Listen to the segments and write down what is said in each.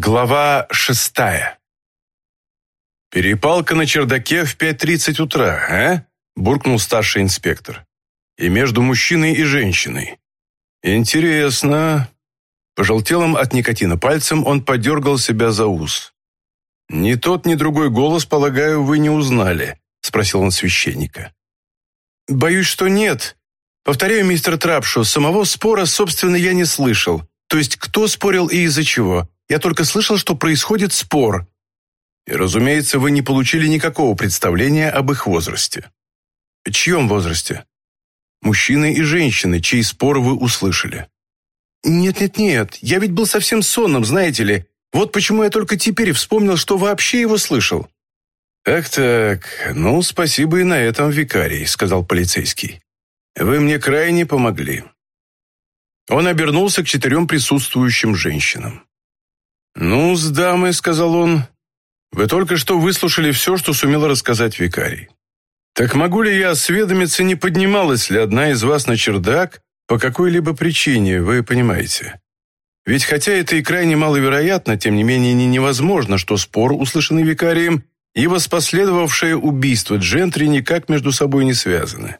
Глава шестая. «Перепалка на чердаке в 5.30 утра, а?» – буркнул старший инспектор. «И между мужчиной и женщиной. Интересно». Пожелтелым от никотина пальцем он подергал себя за ус. «Ни тот, ни другой голос, полагаю, вы не узнали», – спросил он священника. «Боюсь, что нет. Повторяю, мистер Трапшу, самого спора, собственно, я не слышал. То есть, кто спорил и из-за чего?» Я только слышал, что происходит спор. И, разумеется, вы не получили никакого представления об их возрасте. Чьем возрасте? Мужчины и женщины, чьи споры вы услышали. Нет-нет-нет, я ведь был совсем сонным, знаете ли. Вот почему я только теперь вспомнил, что вообще его слышал. «Так-так, ну, спасибо и на этом, викарий», — сказал полицейский. «Вы мне крайне помогли». Он обернулся к четырем присутствующим женщинам. «Ну, с дамой», — сказал он, — «вы только что выслушали все, что сумел рассказать викарий. Так могу ли я осведомиться, не поднималась ли одна из вас на чердак по какой-либо причине, вы понимаете? Ведь хотя это и крайне маловероятно, тем не менее не невозможно, что спор, услышанный викарием, и воспоследовавшее убийство джентри никак между собой не связаны.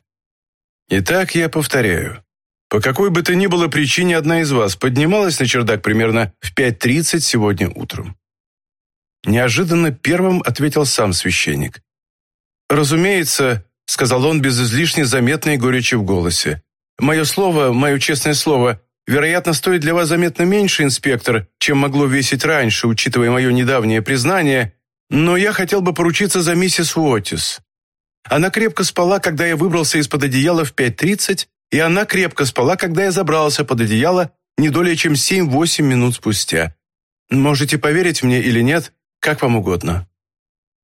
Итак, я повторяю, по какой бы то ни было причине одна из вас поднималась на чердак примерно в 5.30 сегодня утром. Неожиданно первым ответил сам священник. «Разумеется», — сказал он без излишне заметной горечи в голосе, «мое слово, мое честное слово, вероятно, стоит для вас заметно меньше, инспектор, чем могло весить раньше, учитывая мое недавнее признание, но я хотел бы поручиться за миссис Уотис. Она крепко спала, когда я выбрался из-под одеяла в 5.30, и она крепко спала, когда я забрался под одеяло не долее чем семь-восемь минут спустя. Можете поверить мне или нет, как вам угодно».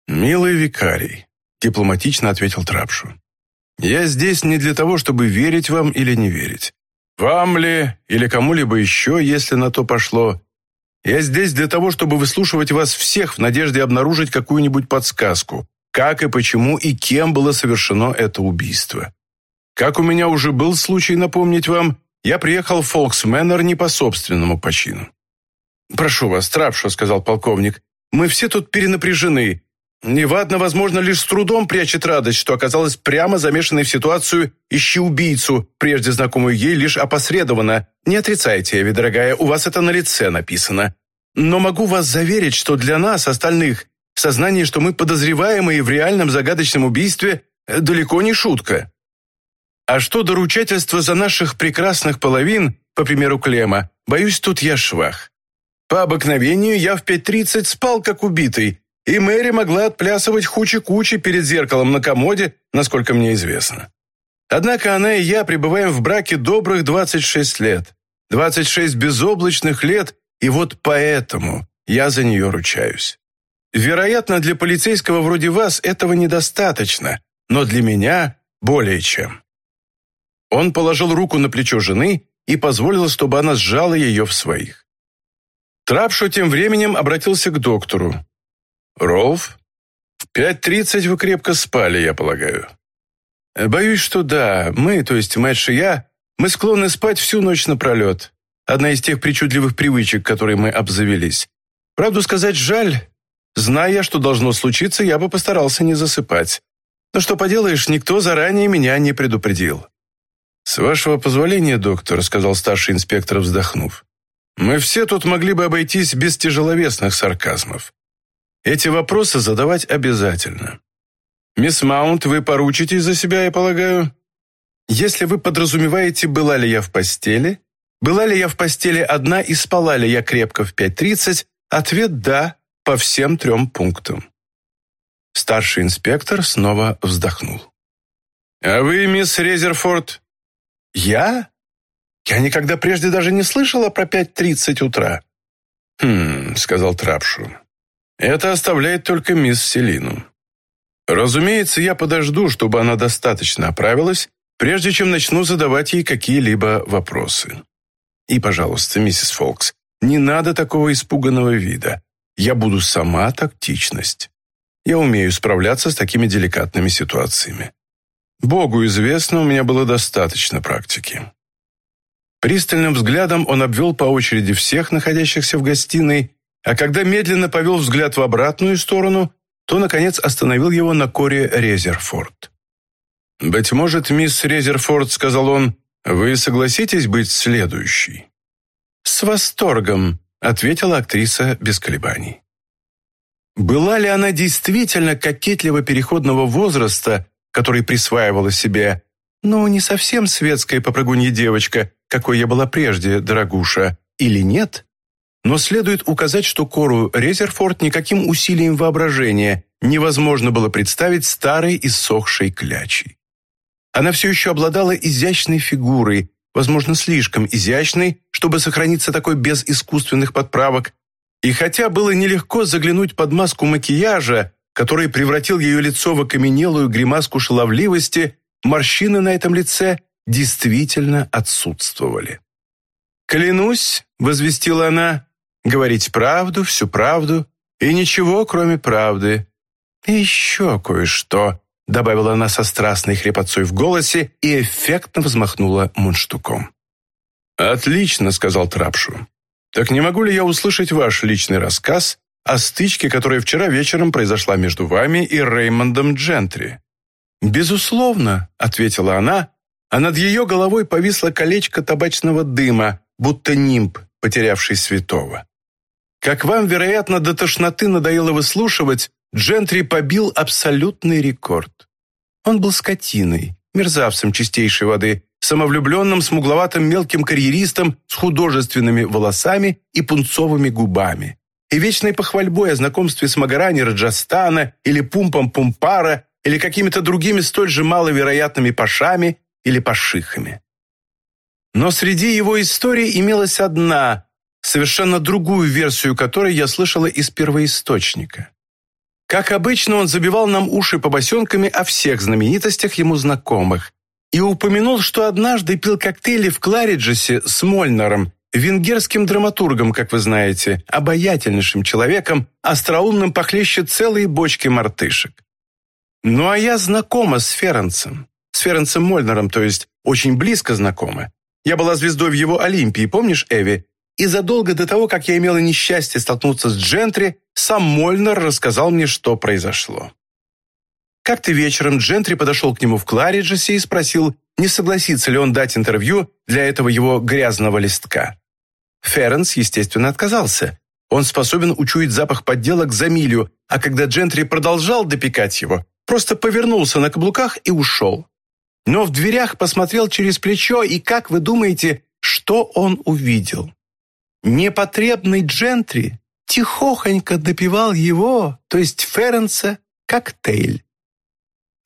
«Милый викарий», — дипломатично ответил Трапшу. «Я здесь не для того, чтобы верить вам или не верить. Вам ли или кому-либо еще, если на то пошло. Я здесь для того, чтобы выслушивать вас всех в надежде обнаружить какую-нибудь подсказку, как и почему и кем было совершено это убийство. Как у меня уже был случай напомнить вам, я приехал в Фолксмэннер не по собственному почину. «Прошу вас, Трапшо», — сказал полковник, — «мы все тут перенапряжены. Невадно, возможно, лишь с трудом прячет радость, что оказалась прямо замешанной в ситуацию «ищи убийцу», прежде знакомую ей лишь опосредованно. Не отрицайте, Эви, дорогая, у вас это на лице написано. Но могу вас заверить, что для нас, остальных, сознание, что мы подозреваемые в реальном загадочном убийстве, далеко не шутка. А что до ручательства за наших прекрасных половин, по примеру Клема, боюсь, тут я швах. По обыкновению я в 5.30 спал как убитый, и Мэри могла отплясывать хучи-кучи перед зеркалом на комоде, насколько мне известно. Однако она и я пребываем в браке добрых 26 лет. 26 безоблачных лет, и вот поэтому я за нее ручаюсь. Вероятно, для полицейского вроде вас этого недостаточно, но для меня более чем. Он положил руку на плечо жены и позволил, чтобы она сжала ее в своих. Трапшо тем временем обратился к доктору. «Ролф, в пять тридцать вы крепко спали, я полагаю». «Боюсь, что да. Мы, то есть Мэтш и я, мы склонны спать всю ночь напролет. Одна из тех причудливых привычек, которые мы обзавелись. Правду сказать, жаль. Зная, что должно случиться, я бы постарался не засыпать. Но что поделаешь, никто заранее меня не предупредил. «С вашего позволения, доктор», — сказал старший инспектор, вздохнув, «мы все тут могли бы обойтись без тяжеловесных сарказмов. Эти вопросы задавать обязательно. Мисс Маунт, вы поручитесь за себя, я полагаю? Если вы подразумеваете, была ли я в постели, была ли я в постели одна и спала ли я крепко в 5.30, ответ «да» по всем трем пунктам». Старший инспектор снова вздохнул. «А вы, мисс Резерфорд, «Я? Я никогда прежде даже не слышала про пять тридцать утра». «Хм», — сказал Трапшу. «Это оставляет только мисс Селину. Разумеется, я подожду, чтобы она достаточно оправилась, прежде чем начну задавать ей какие-либо вопросы. И, пожалуйста, миссис Фолкс, не надо такого испуганного вида. Я буду сама тактичность. Я умею справляться с такими деликатными ситуациями. Богу известно, у меня было достаточно практики. Пристальным взглядом он обвел по очереди всех находящихся в гостиной, а когда медленно повел взгляд в обратную сторону, то, наконец, остановил его на коре Резерфорд. «Быть может, мисс Резерфорд, — сказал он, — вы согласитесь быть следующей?» «С восторгом», — ответила актриса без колебаний. Была ли она действительно кокетливо переходного возраста, который присваивала себе «ну, не совсем светская попрыгунья девочка, какой я была прежде, дорогуша, или нет?» Но следует указать, что Кору Резерфорд никаким усилием воображения невозможно было представить старой иссохшей клячей. Она все еще обладала изящной фигурой, возможно, слишком изящной, чтобы сохраниться такой без искусственных подправок, и хотя было нелегко заглянуть под маску макияжа, который превратил ее лицо в окаменелую гримаску шаловливости, морщины на этом лице действительно отсутствовали. «Клянусь», — возвестила она, — «говорить правду, всю правду и ничего, кроме правды. И еще кое-что», — добавила она со страстной хрипотцой в голосе и эффектно взмахнула мундштуком. «Отлично», — сказал Трапшу. Так не могу ли я услышать ваш личный рассказ о стычке, которая вчера вечером произошла между вами и Реймондом Джентри?» «Безусловно», — ответила она, а над ее головой повисло колечко табачного дыма, будто нимб, потерявший святого. Как вам, вероятно, до тошноты надоело выслушивать, Джентри побил абсолютный рекорд. Он был скотиной, мерзавцем чистейшей воды, самовлюбленным, смугловатым мелким карьеристом с художественными волосами и пунцовыми губами. И вечной похвальбой о знакомстве с Магарани Раджастана или Пумпом Пумпара или какими-то другими столь же маловероятными пашами или пашихами. Но среди его историй имелась одна, совершенно другую версию которой я слышала из первоисточника. Как обычно, он забивал нам уши побосенками о всех знаменитостях ему знакомых, и упомянул, что однажды пил коктейли в Клариджесе с Мольнером, венгерским драматургом, как вы знаете, обаятельнейшим человеком, остроумным похлеще целой бочки мартышек. Ну а я знакома с Ференцем, с Ференцем Мольнером, то есть очень близко знакома. Я была звездой в его Олимпии, помнишь, Эви? И задолго до того, как я имела несчастье столкнуться с Джентри, сам Мольнер рассказал мне, что произошло. Как-то вечером Джентри подошел к нему в Клариджесе и спросил, не согласится ли он дать интервью для этого его грязного листка. Ференс, естественно, отказался. Он способен учуять запах подделок за милю, а когда Джентри продолжал допекать его, просто повернулся на каблуках и ушел. Но в дверях посмотрел через плечо, и как вы думаете, что он увидел? Непотребный Джентри тихохонько допивал его, то есть Ференса, коктейль.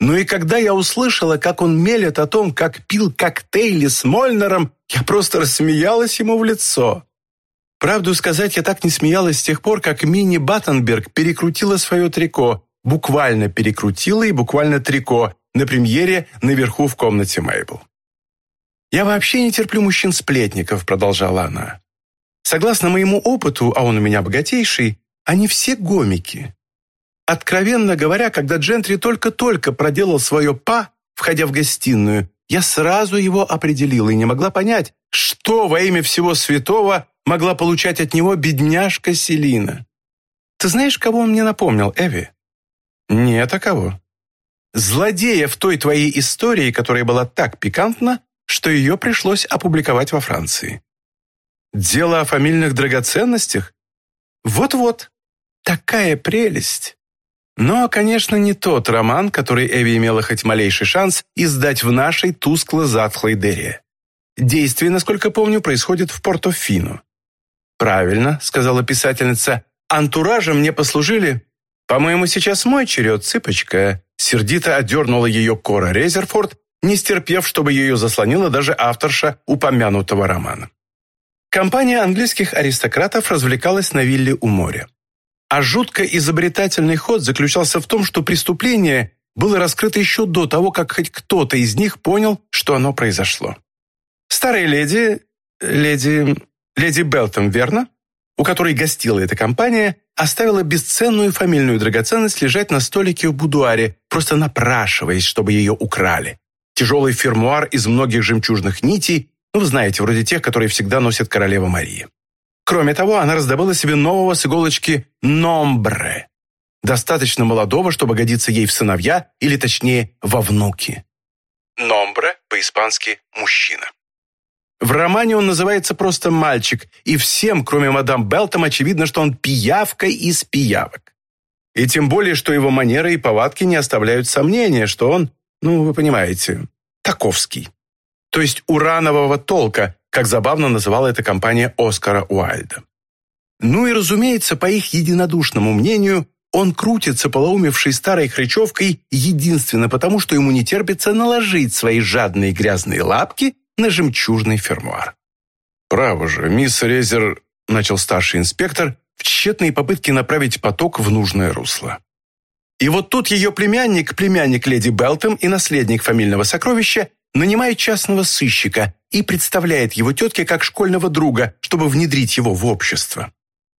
Ну и когда я услышала, как он мелет о том, как пил коктейли с Мольнером, я просто рассмеялась ему в лицо. Правду сказать, я так не смеялась с тех пор, как Мини Баттенберг перекрутила свое трико, буквально перекрутила и буквально трико на премьере наверху в комнате Мейбл. «Я вообще не терплю мужчин-сплетников», — продолжала она. «Согласно моему опыту, а он у меня богатейший, они все гомики. Откровенно говоря, когда Джентри только-только проделал свое «па», входя в гостиную, я сразу его определила и не могла понять, что во имя всего святого могла получать от него бедняжка Селина. Ты знаешь, кого он мне напомнил, Эви? Нет, а кого? Злодея в той твоей истории, которая была так пикантна, что ее пришлось опубликовать во Франции. Дело о фамильных драгоценностях? Вот-вот. Такая прелесть. Но, конечно, не тот роман, который Эви имела хоть малейший шанс издать в нашей тускло-затхлой дыре. Действие, насколько помню, происходит в Порто-Фино. «Правильно», — сказала писательница, — «антуражем мне послужили...» «По-моему, сейчас мой черед, цыпочка», — сердито одернула ее Кора Резерфорд, не стерпев, чтобы ее заслонила даже авторша упомянутого романа. Компания английских аристократов развлекалась на вилле у моря. А жутко изобретательный ход заключался в том, что преступление было раскрыто еще до того, как хоть кто-то из них понял, что оно произошло. Старая леди, леди, леди Белтон, верно? У которой гостила эта компания, оставила бесценную фамильную драгоценность лежать на столике в будуаре, просто напрашиваясь, чтобы ее украли. Тяжелый фермуар из многих жемчужных нитей, ну, вы знаете, вроде тех, которые всегда носит королева Мария. Кроме того, она раздобыла себе нового с иголочки «номбре», достаточно молодого, чтобы годиться ей в сыновья, или точнее, во внуки. «Номбре» по-испански «мужчина». В романе он называется просто «мальчик», и всем, кроме мадам Белтом, очевидно, что он пиявка из пиявок. И тем более, что его манеры и повадки не оставляют сомнения, что он, ну, вы понимаете, таковский. То есть уранового толка, как забавно называла эта компания Оскара Уайльда. Ну и, разумеется, по их единодушному мнению, он крутится полоумевшей старой хрычевкой единственно потому, что ему не терпится наложить свои жадные грязные лапки на жемчужный фермуар. «Право же, мисс Резер», — начал старший инспектор, в тщетной попытке направить поток в нужное русло. И вот тут ее племянник, племянник леди Белтом и наследник фамильного сокровища нанимает частного сыщика и представляет его тетке как школьного друга, чтобы внедрить его в общество.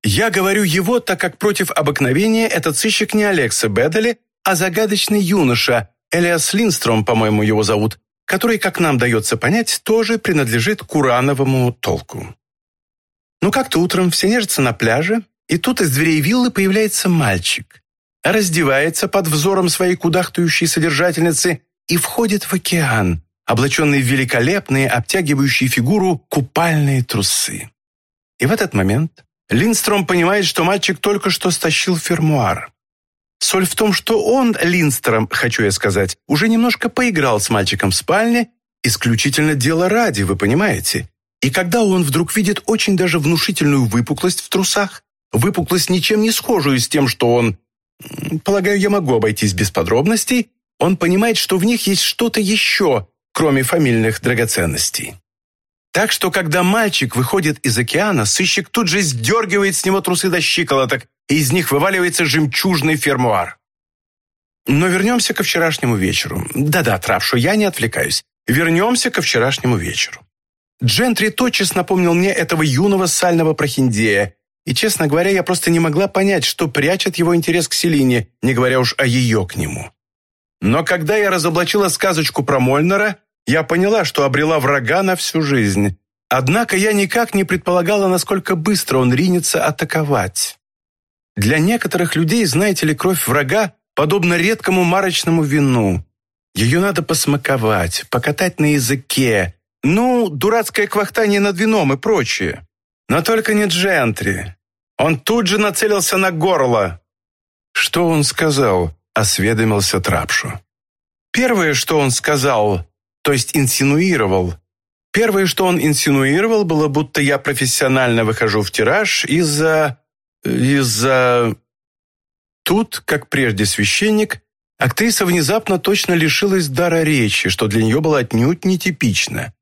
Я говорю его, так как против обыкновения этот сыщик не Алекса Бедели, а загадочный юноша, Элиас Линстром, по-моему, его зовут, который, как нам дается понять, тоже принадлежит к урановому толку. Ну как-то утром все нежатся на пляже, и тут из дверей виллы появляется мальчик, раздевается под взором своей кудахтающей содержательницы и входит в океан, облаченный в великолепные, обтягивающие фигуру купальные трусы. И в этот момент Линстром понимает, что мальчик только что стащил фермуар. Соль в том, что он, Линстром, хочу я сказать, уже немножко поиграл с мальчиком в спальне, исключительно дело ради, вы понимаете. И когда он вдруг видит очень даже внушительную выпуклость в трусах, выпуклость ничем не схожую с тем, что он... Полагаю, я могу обойтись без подробностей, он понимает, что в них есть что-то еще, кроме фамильных драгоценностей. Так что, когда мальчик выходит из океана, сыщик тут же сдергивает с него трусы до щиколоток, и из них вываливается жемчужный фермуар. Но вернемся ко вчерашнему вечеру. Да-да, Травшу, я не отвлекаюсь. Вернемся ко вчерашнему вечеру. Джентри тотчас напомнил мне этого юного сального прохиндея, и, честно говоря, я просто не могла понять, что прячет его интерес к Селине, не говоря уж о ее к нему. Но когда я разоблачила сказочку про Мольнера, я поняла, что обрела врага на всю жизнь. Однако я никак не предполагала, насколько быстро он ринется атаковать. Для некоторых людей, знаете ли, кровь врага подобна редкому марочному вину. Ее надо посмаковать, покатать на языке. Ну, дурацкое квахтание над вином и прочее. Но только не джентри. Он тут же нацелился на горло. Что он сказал? Осведомился Трапшу. Первое, что он сказал, то есть инсинуировал. Первое, что он инсинуировал, было, будто я профессионально выхожу в тираж из-за... из-за... Тут, как прежде священник, актриса внезапно точно лишилась дара речи, что для нее было отнюдь нетипично.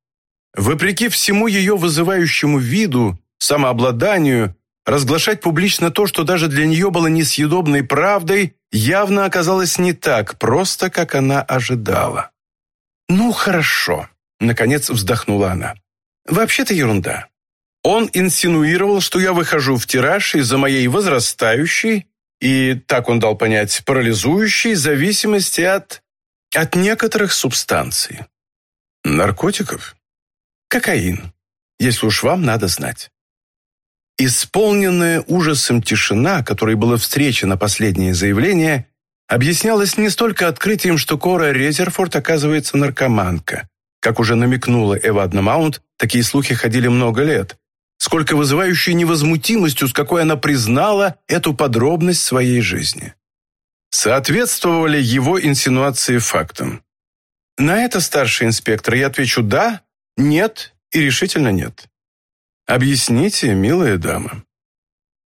Вопреки всему ее вызывающему виду, самообладанию, разглашать публично то, что даже для нее было несъедобной правдой, явно оказалось не так просто, как она ожидала. «Ну, хорошо», — наконец вздохнула она. «Вообще-то ерунда. Он инсинуировал, что я выхожу в тираж из-за моей возрастающей и, так он дал понять, парализующей зависимости от... от некоторых субстанций. Наркотиков? Кокаин, если уж вам надо знать. Исполненная ужасом тишина, которой было встречено последнее заявление, объяснялась не столько открытием, что Кора Резерфорд оказывается наркоманка. Как уже намекнула Эвадна Маунт, такие слухи ходили много лет, сколько вызывающей невозмутимостью, с какой она признала эту подробность своей жизни. Соответствовали его инсинуации фактам. На это, старший инспектор, я отвечу «да», «нет» и решительно «нет». Объясните, милая дама.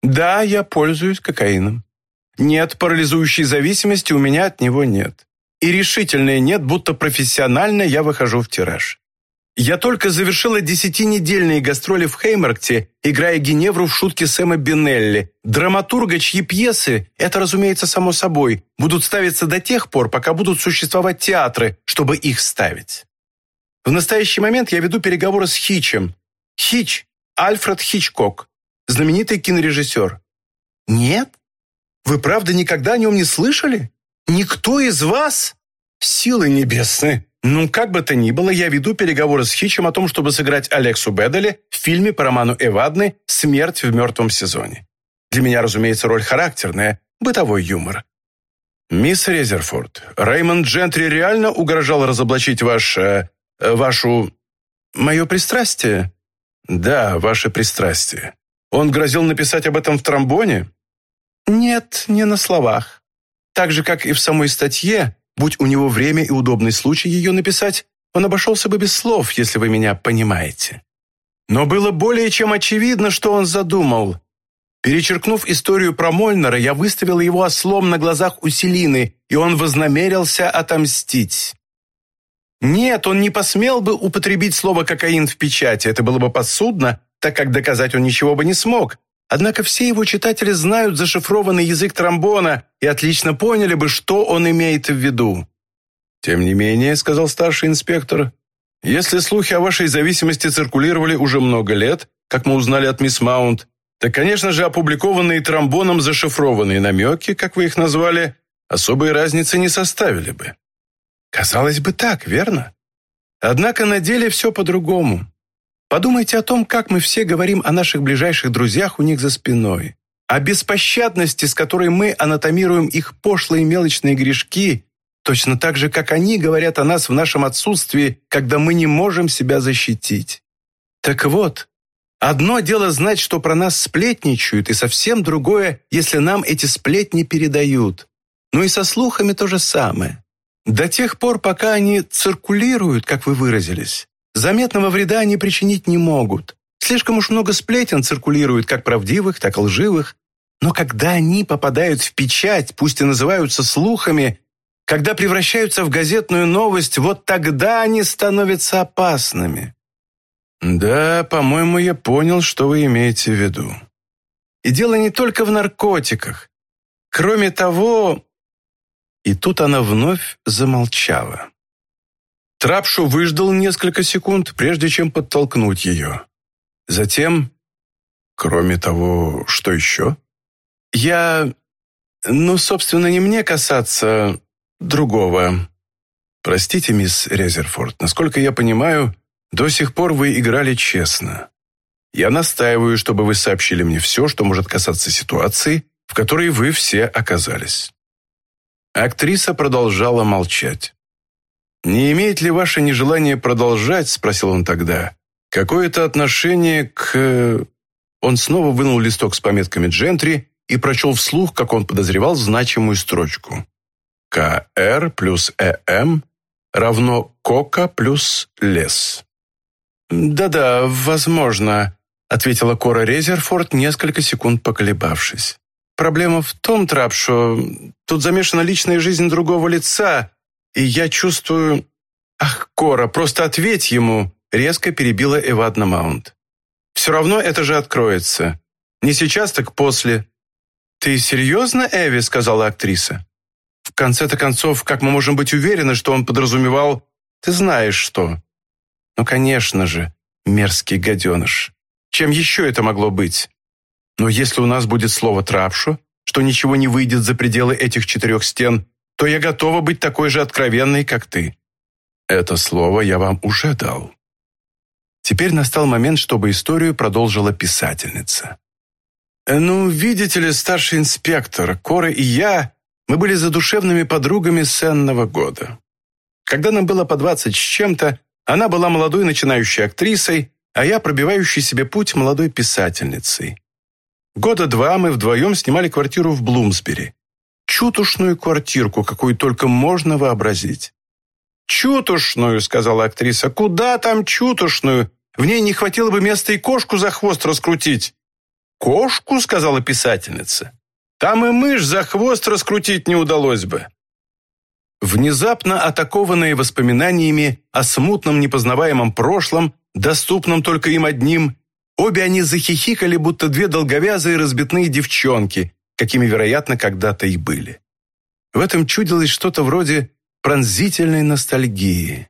Да, я пользуюсь кокаином. Нет, парализующей зависимости у меня от него нет. И решительное нет, будто профессионально я выхожу в тираж. Я только завершила десятинедельные гастроли в Хеймаркте, играя Геневру в шутке Сэма Бинелли. Драматурга, чьи пьесы, это, разумеется, само собой, будут ставиться до тех пор, пока будут существовать театры, чтобы их ставить. В настоящий момент я веду переговоры с Хичем. Хич Альфред Хичкок, знаменитый кинорежиссер. Нет? Вы правда никогда о нем не слышали? Никто из вас? Силы небесные, Ну, как бы то ни было, я веду переговоры с Хичем о том, чтобы сыграть Алексу Бедели в фильме по роману Эвадны «Смерть в мертвом сезоне». Для меня, разумеется, роль характерная, бытовой юмор. Мисс Резерфорд, Реймонд Джентри реально угрожал разоблачить ваш... Э, вашу... мое пристрастие? Да, ваше пристрастие. Он грозил написать об этом в тромбоне? Нет, не на словах. Так же, как и в самой статье, Будь у него время и удобный случай ее написать, он обошелся бы без слов, если вы меня понимаете. Но было более чем очевидно, что он задумал. Перечеркнув историю про Мольнера, я выставил его ослом на глазах у Селины, и он вознамерился отомстить. Нет, он не посмел бы употребить слово «кокаин» в печати, это было бы подсудно, так как доказать он ничего бы не смог. Однако все его читатели знают зашифрованный язык тромбона и отлично поняли бы, что он имеет в виду. «Тем не менее», — сказал старший инспектор, «если слухи о вашей зависимости циркулировали уже много лет, как мы узнали от мисс Маунт, то, конечно же, опубликованные тромбоном зашифрованные намеки, как вы их назвали, особой разницы не составили бы». Казалось бы так, верно? Однако на деле все по-другому. Подумайте о том, как мы все говорим о наших ближайших друзьях у них за спиной. О беспощадности, с которой мы анатомируем их пошлые мелочные грешки, точно так же, как они говорят о нас в нашем отсутствии, когда мы не можем себя защитить. Так вот, одно дело знать, что про нас сплетничают, и совсем другое, если нам эти сплетни передают. Ну и со слухами то же самое. До тех пор, пока они циркулируют, как вы выразились, Заметного вреда они причинить не могут. Слишком уж много сплетен циркулирует, как правдивых, так и лживых. Но когда они попадают в печать, пусть и называются слухами, когда превращаются в газетную новость, вот тогда они становятся опасными. Да, по-моему, я понял, что вы имеете в виду. И дело не только в наркотиках. Кроме того... И тут она вновь замолчала. Трапшу выждал несколько секунд, прежде чем подтолкнуть ее. Затем, кроме того, что еще? Я... Ну, собственно, не мне касаться другого. Простите, мисс Резерфорд, насколько я понимаю, до сих пор вы играли честно. Я настаиваю, чтобы вы сообщили мне все, что может касаться ситуации, в которой вы все оказались. Актриса продолжала молчать. «Не имеет ли ваше нежелание продолжать?» – спросил он тогда. «Какое-то отношение к...» Он снова вынул листок с пометками «Джентри» и прочел вслух, как он подозревал, значимую строчку. «КР плюс ЭМ равно Кока плюс лес». «Да-да, возможно», – ответила Кора Резерфорд, несколько секунд поколебавшись. «Проблема в том, Трап, что тут замешана личная жизнь другого лица, и я чувствую... Ах, Кора, просто ответь ему!» Резко перебила Эвадна Маунт. «Все равно это же откроется. Не сейчас, так после». «Ты серьезно, Эви?» — сказала актриса. «В конце-то концов, как мы можем быть уверены, что он подразумевал... Ты знаешь что?» «Ну, конечно же, мерзкий гаденыш. Чем еще это могло быть? Но если у нас будет слово «трапшу», что ничего не выйдет за пределы этих четырех стен, то я готова быть такой же откровенной, как ты. Это слово я вам уже дал. Теперь настал момент, чтобы историю продолжила писательница. «Ну, видите ли, старший инспектор, Кора и я, мы были задушевными подругами с энного года. Когда нам было по двадцать с чем-то, она была молодой начинающей актрисой, а я пробивающей себе путь молодой писательницей. Года два мы вдвоем снимали квартиру в Блумсбери чутушную квартирку, какую только можно вообразить. «Чутушную», — сказала актриса, — «куда там чутушную? В ней не хватило бы места и кошку за хвост раскрутить». «Кошку?» — сказала писательница. «Там и мышь за хвост раскрутить не удалось бы». Внезапно атакованные воспоминаниями о смутном непознаваемом прошлом, доступном только им одним, обе они захихикали, будто две долговязые разбитные девчонки, какими, вероятно, когда-то и были. В этом чудилось что-то вроде пронзительной ностальгии.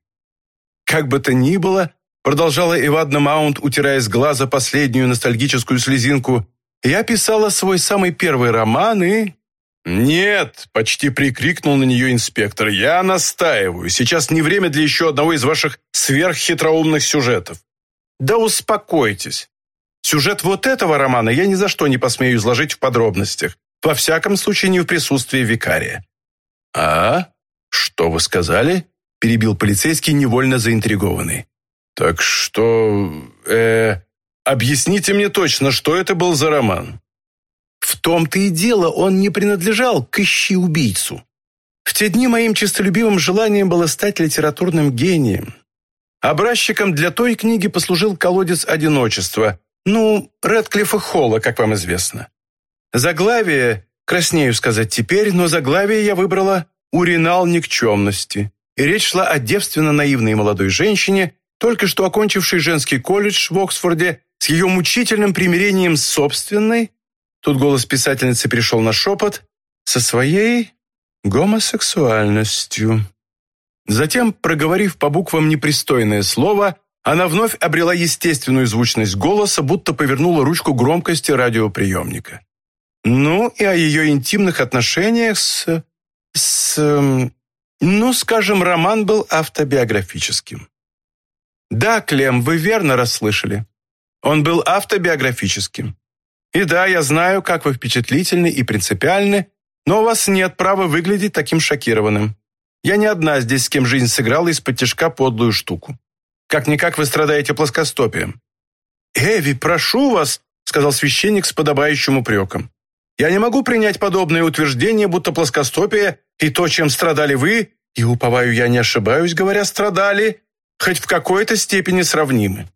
Как бы то ни было, продолжала Эвадна Маунт, утирая с глаза последнюю ностальгическую слезинку, я писала свой самый первый роман и... «Нет!» – почти прикрикнул на нее инспектор. «Я настаиваю. Сейчас не время для еще одного из ваших сверххитроумных сюжетов». «Да успокойтесь. Сюжет вот этого романа я ни за что не посмею изложить в подробностях. Во всяком случае, не в присутствии викария». «А? Что вы сказали?» – перебил полицейский, невольно заинтригованный. «Так что... э... Объясните мне точно, что это был за роман?» В том-то и дело, он не принадлежал к ищи-убийцу. В те дни моим честолюбивым желанием было стать литературным гением. Образчиком для той книги послужил колодец одиночества, ну, Рэдклиффа Холла, как вам известно. Заглавие, краснею сказать теперь, но заглавие я выбрала «Уринал никчемности». И речь шла о девственно-наивной молодой женщине, только что окончившей женский колледж в Оксфорде, с ее мучительным примирением с собственной, Тут голос писательницы перешел на шепот со своей гомосексуальностью. Затем, проговорив по буквам непристойное слово, она вновь обрела естественную звучность голоса, будто повернула ручку громкости радиоприемника. Ну, и о ее интимных отношениях с... с... Ну, скажем, роман был автобиографическим. Да, Клем, вы верно расслышали. Он был автобиографическим. И да, я знаю, как вы впечатлительны и принципиальны, но у вас нет права выглядеть таким шокированным. Я не одна здесь, с кем жизнь сыграла из-под тяжка подлую штуку. Как-никак вы страдаете плоскостопием». «Эви, прошу вас», — сказал священник с подобающим упреком. «Я не могу принять подобное утверждение, будто плоскостопие и то, чем страдали вы, и, уповаю, я не ошибаюсь, говоря, страдали, хоть в какой-то степени сравнимы».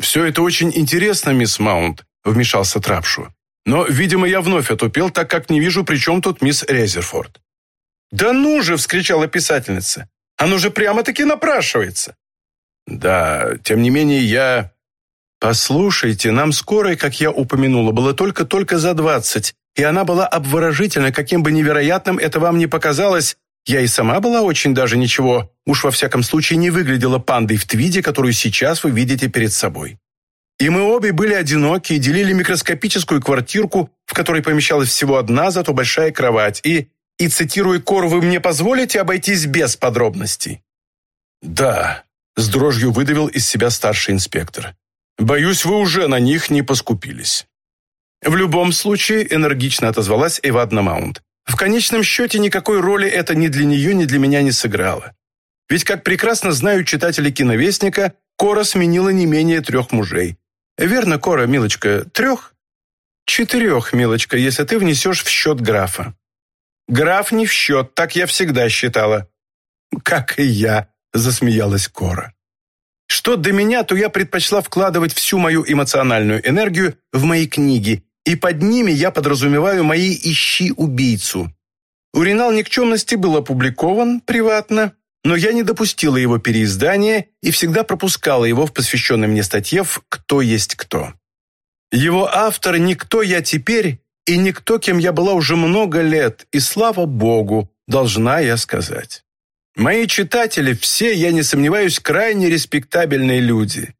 «Все это очень интересно, мисс Маунт», вмешался Трапшу. «Но, видимо, я вновь отупел, так как не вижу, при чем тут мисс Резерфорд». «Да ну же!» — вскричала писательница. «Оно же прямо-таки напрашивается». «Да, тем не менее, я...» «Послушайте, нам скорой, как я упомянула, было только-только за двадцать, и она была обворожительна, каким бы невероятным это вам ни показалось. Я и сама была очень даже ничего, уж во всяком случае не выглядела пандой в твиде, которую сейчас вы видите перед собой. И мы обе были одиноки и делили микроскопическую квартирку, в которой помещалась всего одна, зато большая кровать. И, и цитируя Кор, вы мне позволите обойтись без подробностей? Да, с дрожью выдавил из себя старший инспектор. Боюсь, вы уже на них не поскупились. В любом случае, энергично отозвалась Эвадна Маунт. В конечном счете никакой роли это ни для нее, ни для меня не сыграло. Ведь, как прекрасно знают читатели киновестника, Кора сменила не менее трех мужей. Верно, Кора, милочка, трех? Четырех, милочка, если ты внесешь в счет графа. Граф не в счет, так я всегда считала. Как и я, засмеялась Кора. Что до меня, то я предпочла вкладывать всю мою эмоциональную энергию в мои книги, и под ними я подразумеваю мои «Ищи убийцу». Уринал никчемности был опубликован приватно, но я не допустила его переиздания и всегда пропускала его в посвященной мне статье в «Кто есть кто». Его автор «Никто я теперь» и «Никто, кем я была уже много лет», и слава богу, должна я сказать. Мои читатели все, я не сомневаюсь, крайне респектабельные люди.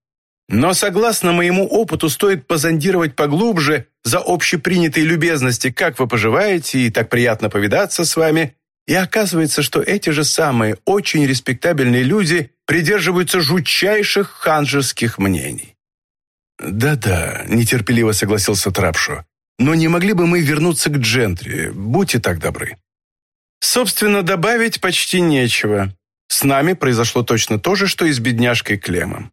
Но согласно моему опыту стоит позондировать поглубже за общепринятые любезности, как вы поживаете, и так приятно повидаться с вами, и оказывается, что эти же самые очень респектабельные люди придерживаются жутчайших ханжеских мнений. «Да-да», — нетерпеливо согласился Трапшо, «но не могли бы мы вернуться к джентри? Будьте так добры». Собственно, добавить почти нечего. С нами произошло точно то же, что и с бедняжкой Клемом.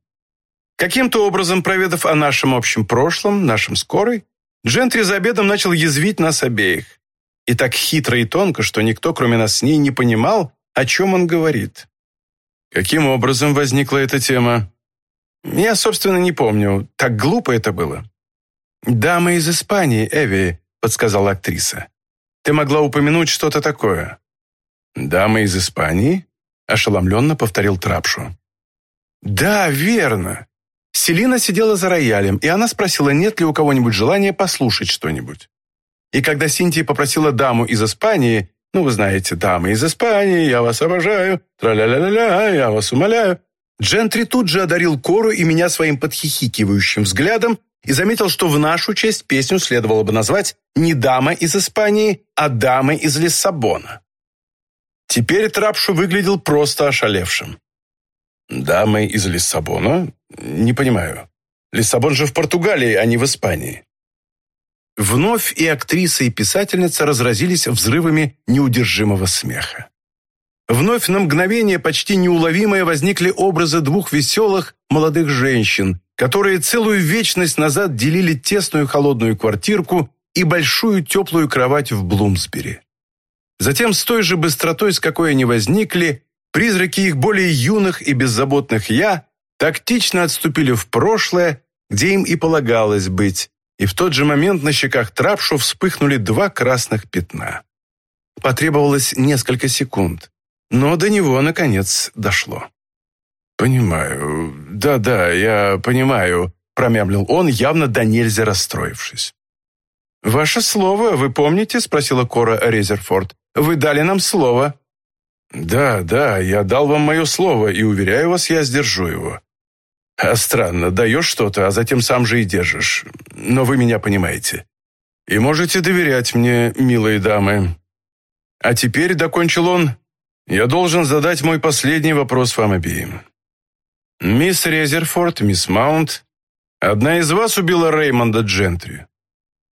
Каким-то образом, проведав о нашем общем прошлом, нашем скорой, Джентри за обедом начал язвить нас обеих и так хитро и тонко, что никто, кроме нас с ней, не понимал, о чем он говорит. Каким образом возникла эта тема? Я, собственно, не помню. Так глупо это было. «Дама из Испании, Эви», — подсказала актриса. «Ты могла упомянуть что-то такое». «Дама из Испании?» — ошеломленно повторил Трапшу. «Да, верно. Селина сидела за роялем, и она спросила, нет ли у кого-нибудь желания послушать что-нибудь. И когда Синтия попросила даму из Испании, ну, вы знаете, дамы из Испании, я вас обожаю, тра-ля-ля-ля-ля, я вас умоляю, Джентри тут же одарил Кору и меня своим подхихикивающим взглядом, и заметил, что в нашу честь песню следовало бы назвать не «Дама из Испании», а «Дамы из Лиссабона». Теперь Трапшу выглядел просто ошалевшим. «Дамы из Лиссабона? Не понимаю. Лиссабон же в Португалии, а не в Испании». Вновь и актриса, и писательница разразились взрывами неудержимого смеха. Вновь на мгновение почти неуловимые возникли образы двух веселых молодых женщин, которые целую вечность назад делили тесную холодную квартирку и большую теплую кровать в Блумсбери. Затем с той же быстротой, с какой они возникли, призраки их более юных и беззаботных «я» тактично отступили в прошлое, где им и полагалось быть, и в тот же момент на щеках Трапшу вспыхнули два красных пятна. Потребовалось несколько секунд. Но до него, наконец, дошло. «Понимаю. Да-да, я понимаю», — промямлил он, явно до нельзя расстроившись. «Ваше слово, вы помните?» — спросила Кора Резерфорд. «Вы дали нам слово». «Да, да, я дал вам мое слово, и, уверяю вас, я сдержу его». «А странно, даешь что-то, а затем сам же и держишь. Но вы меня понимаете. И можете доверять мне, милые дамы. А теперь, — докончил он, я должен задать мой последний вопрос вам обеим. Мисс Резерфорд, мисс Маунт, одна из вас убила Реймонда Джентри.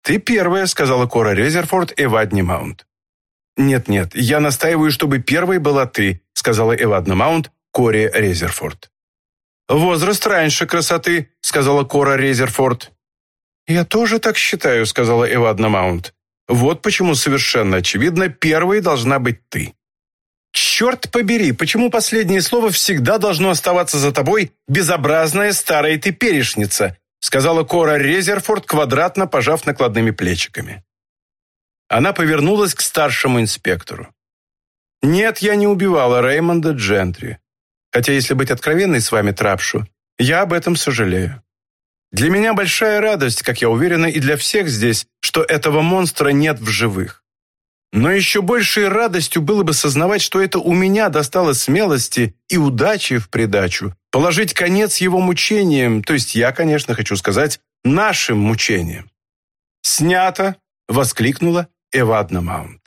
Ты первая, сказала Кора Резерфорд Эвадни Маунт. «Нет-нет, я настаиваю, чтобы первой была ты», сказала Эвадна Маунт Коре Резерфорд. «Возраст раньше красоты», сказала Кора Резерфорд. «Я тоже так считаю», сказала Эвадна Маунт. «Вот почему совершенно очевидно, первой должна быть ты». «Черт побери, почему последнее слово всегда должно оставаться за тобой, безобразная старая ты перешница?» Сказала Кора Резерфорд, квадратно пожав накладными плечиками. Она повернулась к старшему инспектору. «Нет, я не убивала Реймонда Джентри. Хотя, если быть откровенной с вами, Трапшу, я об этом сожалею. Для меня большая радость, как я уверена, и для всех здесь, что этого монстра нет в живых. Но еще большей радостью было бы сознавать, что это у меня достало смелости и удачи в придачу положить конец его мучениям, то есть я, конечно, хочу сказать, нашим мучениям. «Снято!» — воскликнула Эвадна Маунт.